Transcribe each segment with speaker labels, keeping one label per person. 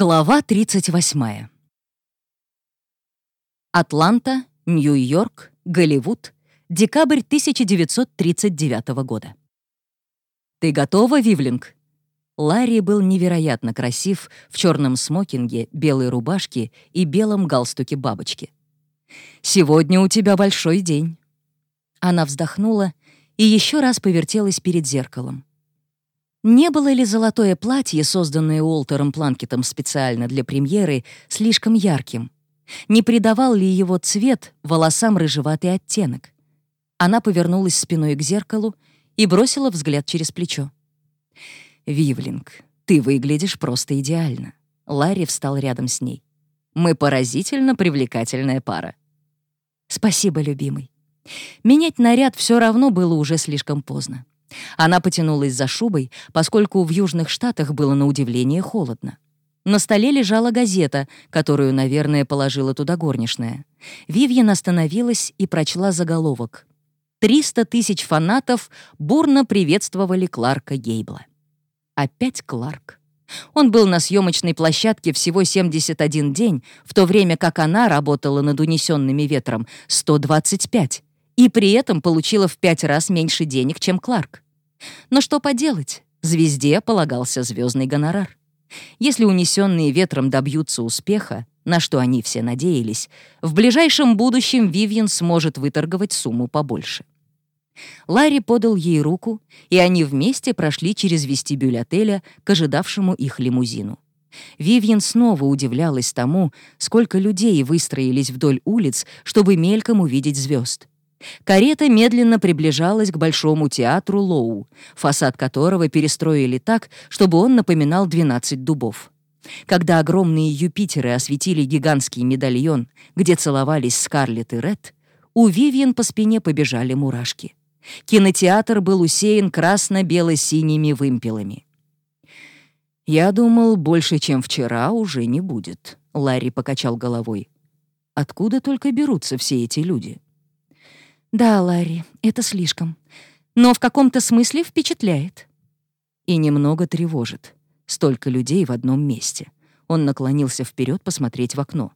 Speaker 1: Глава 38. Атланта, Нью-Йорк, Голливуд, декабрь 1939 года. «Ты готова, Вивлинг?» Ларри был невероятно красив в черном смокинге, белой рубашке и белом галстуке бабочки. «Сегодня у тебя большой день». Она вздохнула и еще раз повертелась перед зеркалом. Не было ли золотое платье, созданное Уолтером Планкетом специально для премьеры, слишком ярким? Не придавал ли его цвет волосам рыжеватый оттенок? Она повернулась спиной к зеркалу и бросила взгляд через плечо. «Вивлинг, ты выглядишь просто идеально». Ларри встал рядом с ней. «Мы поразительно привлекательная пара». «Спасибо, любимый». Менять наряд все равно было уже слишком поздно. Она потянулась за шубой, поскольку в Южных Штатах было на удивление холодно. На столе лежала газета, которую, наверное, положила туда горничная. Вивьен остановилась и прочла заголовок. «Триста тысяч фанатов бурно приветствовали Кларка Гейбла». Опять Кларк. Он был на съемочной площадке всего 71 день, в то время как она работала над унесенными ветром 125 и при этом получила в пять раз меньше денег, чем Кларк. Но что поделать, звезде полагался звездный гонорар. Если унесенные ветром добьются успеха, на что они все надеялись, в ближайшем будущем Вивьен сможет выторговать сумму побольше. Ларри подал ей руку, и они вместе прошли через вестибюль отеля к ожидавшему их лимузину. Вивьен снова удивлялась тому, сколько людей выстроились вдоль улиц, чтобы мельком увидеть звезд. Карета медленно приближалась к Большому театру Лоу, фасад которого перестроили так, чтобы он напоминал 12 дубов. Когда огромные Юпитеры осветили гигантский медальон, где целовались Скарлетт и Ред, у Вивьен по спине побежали мурашки. Кинотеатр был усеян красно-бело-синими вымпелами. «Я думал, больше, чем вчера, уже не будет», — Ларри покачал головой. «Откуда только берутся все эти люди?» «Да, Ларри, это слишком. Но в каком-то смысле впечатляет». И немного тревожит. Столько людей в одном месте. Он наклонился вперед посмотреть в окно.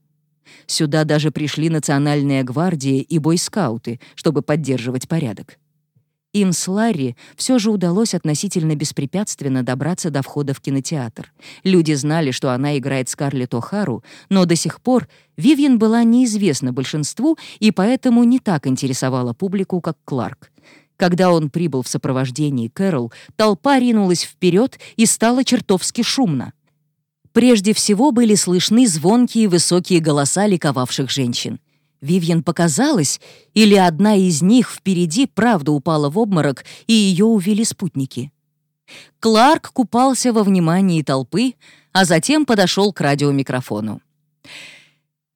Speaker 1: Сюда даже пришли национальная гвардия и бойскауты, чтобы поддерживать порядок. Им с Ларри все же удалось относительно беспрепятственно добраться до входа в кинотеатр. Люди знали, что она играет Скарлетт О'Хару, но до сих пор Вивьен была неизвестна большинству и поэтому не так интересовала публику, как Кларк. Когда он прибыл в сопровождении Кэрол, толпа ринулась вперед и стало чертовски шумно. Прежде всего были слышны звонкие высокие голоса ликовавших женщин. Вивьен показалось, или одна из них впереди правда упала в обморок, и ее увели спутники. Кларк купался во внимании толпы, а затем подошел к радиомикрофону.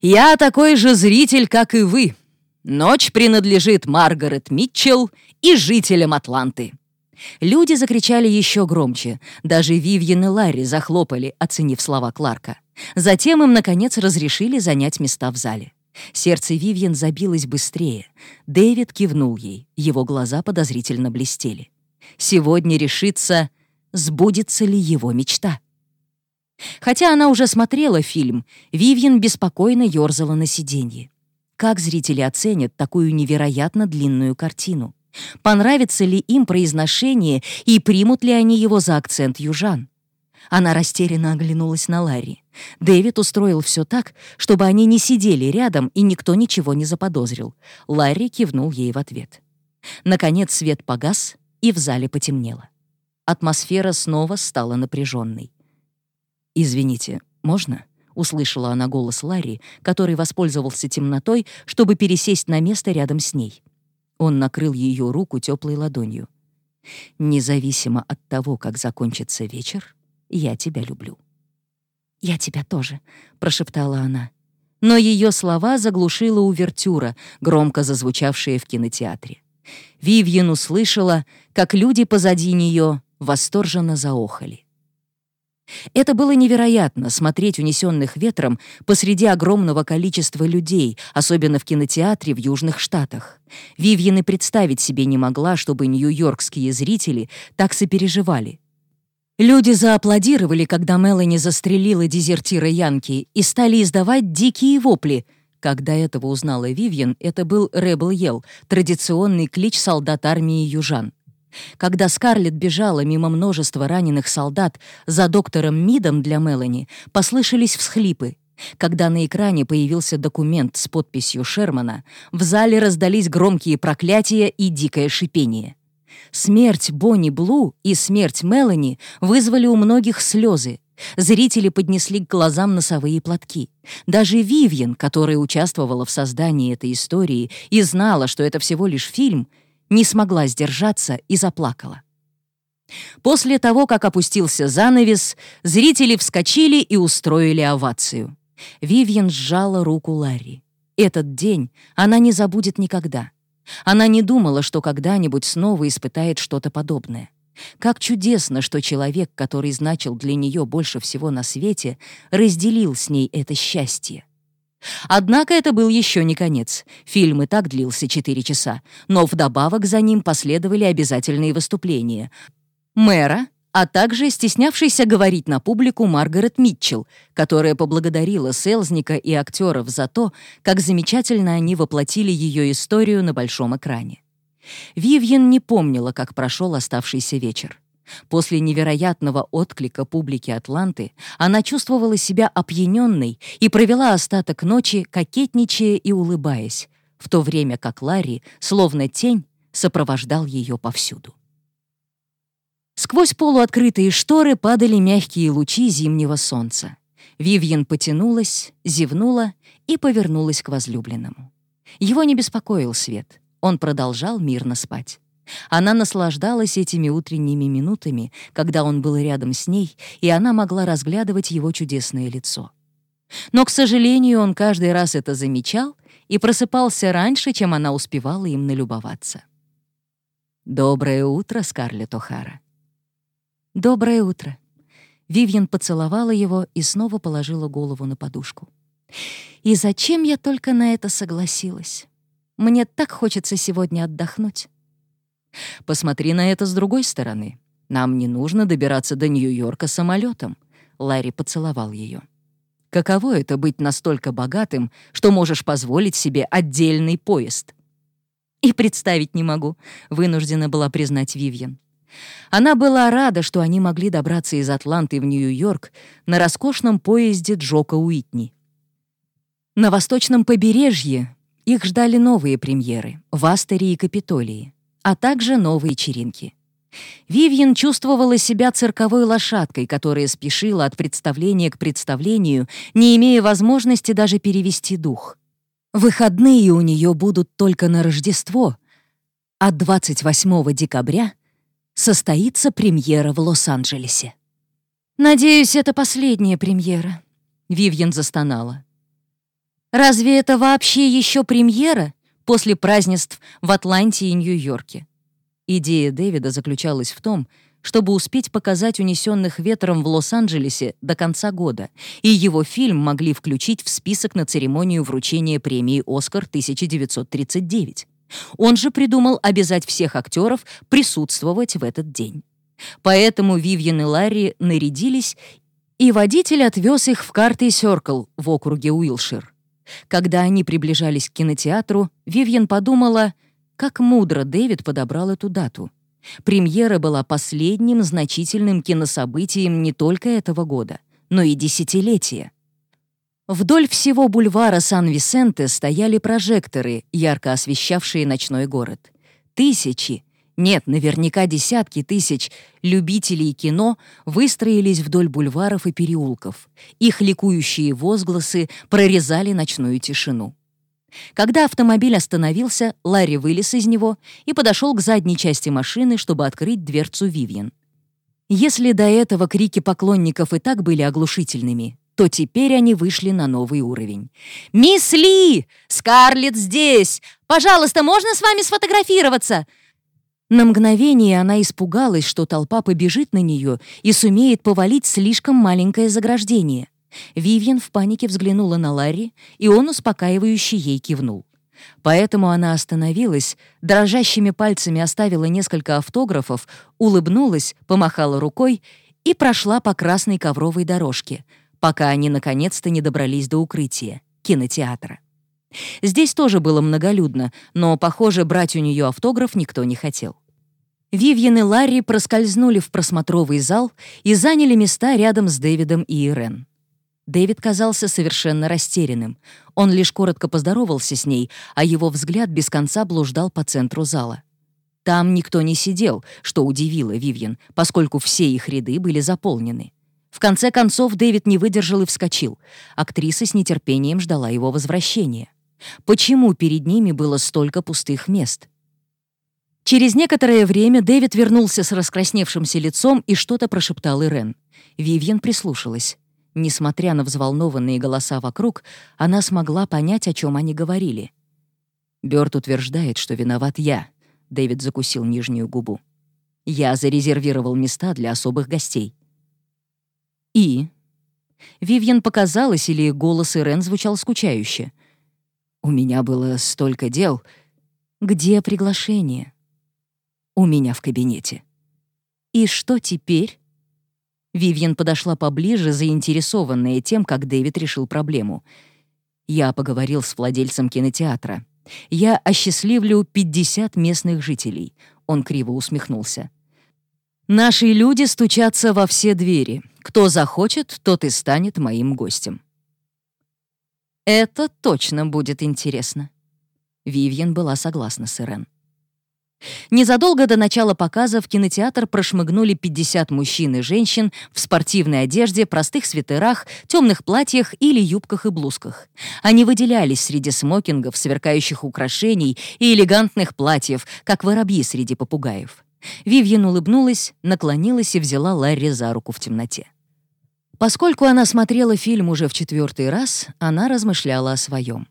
Speaker 1: «Я такой же зритель, как и вы. Ночь принадлежит Маргарет Митчелл и жителям Атланты». Люди закричали еще громче. Даже Вивьен и Ларри захлопали, оценив слова Кларка. Затем им, наконец, разрешили занять места в зале. Сердце Вивьен забилось быстрее. Дэвид кивнул ей, его глаза подозрительно блестели. Сегодня решится, сбудется ли его мечта. Хотя она уже смотрела фильм, Вивьен беспокойно ёрзала на сиденье. Как зрители оценят такую невероятно длинную картину? Понравится ли им произношение и примут ли они его за акцент южан? Она растерянно оглянулась на Ларри. Дэвид устроил все так, чтобы они не сидели рядом и никто ничего не заподозрил. Ларри кивнул ей в ответ. Наконец свет погас, и в зале потемнело. Атмосфера снова стала напряженной. «Извините, можно?» — услышала она голос Ларри, который воспользовался темнотой, чтобы пересесть на место рядом с ней. Он накрыл ее руку теплой ладонью. «Независимо от того, как закончится вечер, я тебя люблю». «Я тебя тоже», — прошептала она. Но ее слова заглушила увертюра, громко зазвучавшая в кинотеатре. Вивьен услышала, как люди позади нее восторженно заохали. Это было невероятно — смотреть унесенных ветром посреди огромного количества людей, особенно в кинотеатре в Южных Штатах. Вивьен и представить себе не могла, чтобы нью-йоркские зрители так сопереживали — Люди зааплодировали, когда Мелани застрелила дезертира Янки и стали издавать дикие вопли. Когда этого узнала Вивьен, это был Rebel Yell, традиционный клич солдат армии южан. Когда Скарлетт бежала мимо множества раненых солдат за доктором Мидом для Мелани, послышались всхлипы. Когда на экране появился документ с подписью Шермана, в зале раздались громкие проклятия и дикое шипение. Смерть Бонни Блу и смерть Мелани вызвали у многих слезы. Зрители поднесли к глазам носовые платки. Даже Вивьен, которая участвовала в создании этой истории и знала, что это всего лишь фильм, не смогла сдержаться и заплакала. После того, как опустился занавес, зрители вскочили и устроили овацию. Вивьен сжала руку Ларри. Этот день она не забудет никогда. Она не думала, что когда-нибудь снова испытает что-то подобное. Как чудесно, что человек, который значил для нее больше всего на свете, разделил с ней это счастье. Однако это был еще не конец. Фильм и так длился 4 часа, но вдобавок за ним последовали обязательные выступления. Мэра, а также стеснявшийся говорить на публику Маргарет Митчелл, которая поблагодарила Селзника и актеров за то, как замечательно они воплотили ее историю на большом экране. Вивьен не помнила, как прошел оставшийся вечер. После невероятного отклика публики Атланты она чувствовала себя опьяненной и провела остаток ночи, кокетничая и улыбаясь, в то время как Ларри, словно тень, сопровождал ее повсюду. Сквозь полуоткрытые шторы падали мягкие лучи зимнего солнца. Вивьен потянулась, зевнула и повернулась к возлюбленному. Его не беспокоил свет. Он продолжал мирно спать. Она наслаждалась этими утренними минутами, когда он был рядом с ней, и она могла разглядывать его чудесное лицо. Но, к сожалению, он каждый раз это замечал и просыпался раньше, чем она успевала им налюбоваться. «Доброе утро, Скарлетт О'Хара», «Доброе утро». Вивьен поцеловала его и снова положила голову на подушку. «И зачем я только на это согласилась? Мне так хочется сегодня отдохнуть». «Посмотри на это с другой стороны. Нам не нужно добираться до Нью-Йорка самолетом. Ларри поцеловал ее. «Каково это быть настолько богатым, что можешь позволить себе отдельный поезд?» «И представить не могу», — вынуждена была признать Вивьен. Она была рада, что они могли добраться из Атланты в Нью-Йорк на роскошном поезде Джока Уитни. На восточном побережье их ждали новые премьеры в Астере и Капитолии, а также новые вечеринки. Вивьен чувствовала себя цирковой лошадкой, которая спешила от представления к представлению, не имея возможности даже перевести дух. Выходные у нее будут только на Рождество, а 28 декабря — состоится премьера в Лос-Анджелесе. «Надеюсь, это последняя премьера», — Вивьен застонала. «Разве это вообще еще премьера после празднеств в Атланте и Нью-Йорке?» Идея Дэвида заключалась в том, чтобы успеть показать «Унесенных ветром» в Лос-Анджелесе до конца года, и его фильм могли включить в список на церемонию вручения премии «Оскар» 1939. Он же придумал обязать всех актеров присутствовать в этот день. Поэтому Вивьен и Ларри нарядились, и водитель отвез их в карты Сёркл в округе Уилшир. Когда они приближались к кинотеатру, Вивьен подумала, как мудро Дэвид подобрал эту дату. Премьера была последним значительным кинособытием не только этого года, но и десятилетия. Вдоль всего бульвара Сан-Висенте стояли прожекторы, ярко освещавшие ночной город. Тысячи, нет, наверняка десятки тысяч любителей кино выстроились вдоль бульваров и переулков. Их ликующие возгласы прорезали ночную тишину. Когда автомобиль остановился, Ларри вылез из него и подошел к задней части машины, чтобы открыть дверцу Вивьен. Если до этого крики поклонников и так были оглушительными, то теперь они вышли на новый уровень. «Мисс Ли! Скарлетт здесь! Пожалуйста, можно с вами сфотографироваться?» На мгновение она испугалась, что толпа побежит на нее и сумеет повалить слишком маленькое заграждение. Вивьен в панике взглянула на Ларри, и он успокаивающе ей кивнул. Поэтому она остановилась, дрожащими пальцами оставила несколько автографов, улыбнулась, помахала рукой и прошла по красной ковровой дорожке, пока они наконец-то не добрались до укрытия — кинотеатра. Здесь тоже было многолюдно, но, похоже, брать у нее автограф никто не хотел. Вивьен и Ларри проскользнули в просмотровый зал и заняли места рядом с Дэвидом и Ирен. Дэвид казался совершенно растерянным. Он лишь коротко поздоровался с ней, а его взгляд без конца блуждал по центру зала. Там никто не сидел, что удивило Вивьен, поскольку все их ряды были заполнены. В конце концов Дэвид не выдержал и вскочил. Актриса с нетерпением ждала его возвращения. Почему перед ними было столько пустых мест? Через некоторое время Дэвид вернулся с раскрасневшимся лицом и что-то прошептал Ирен. Вивьен прислушалась. Несмотря на взволнованные голоса вокруг, она смогла понять, о чем они говорили. Бёрд утверждает, что виноват я. Дэвид закусил нижнюю губу. Я зарезервировал места для особых гостей. И? Вивьен показалось, или голос Ирен звучал скучающе. У меня было столько дел. Где приглашение? У меня в кабинете. И что теперь? Вивьен подошла поближе, заинтересованная тем, как Дэвид решил проблему. Я поговорил с владельцем кинотеатра. Я осчастливлю 50 местных жителей. Он криво усмехнулся. Наши люди стучатся во все двери. Кто захочет, тот и станет моим гостем. Это точно будет интересно. Вивьен была согласна с Ирен. Незадолго до начала показа в кинотеатр прошмыгнули 50 мужчин и женщин в спортивной одежде, простых свитерах, темных платьях или юбках и блузках. Они выделялись среди смокингов, сверкающих украшений и элегантных платьев, как воробьи среди попугаев. Вивьен улыбнулась, наклонилась и взяла Ларри за руку в темноте. Поскольку она смотрела фильм уже в четвертый раз, она размышляла о своем.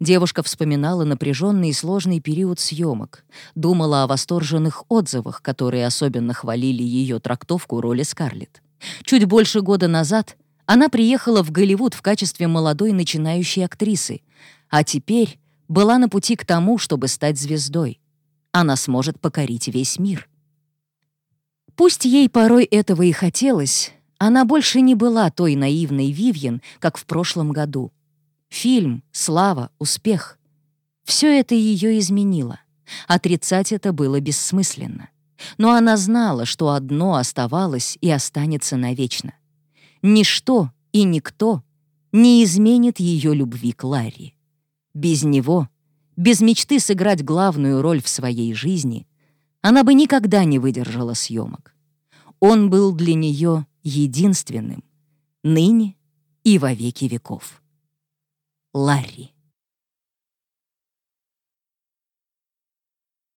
Speaker 1: Девушка вспоминала напряженный и сложный период съемок, думала о восторженных отзывах, которые особенно хвалили ее трактовку роли Скарлетт. Чуть больше года назад она приехала в Голливуд в качестве молодой начинающей актрисы, а теперь была на пути к тому, чтобы стать звездой. Она сможет покорить весь мир. Пусть ей порой этого и хотелось, она больше не была той наивной Вивьен, как в прошлом году — Фильм, слава, успех. Все это ее изменило. Отрицать это было бессмысленно. Но она знала, что одно оставалось и останется навечно. Ничто и никто не изменит ее любви к Ларри. Без него, без мечты сыграть главную роль в своей жизни, она бы никогда не выдержала съемок. Он был для нее единственным, ныне и во веки веков. Ларри.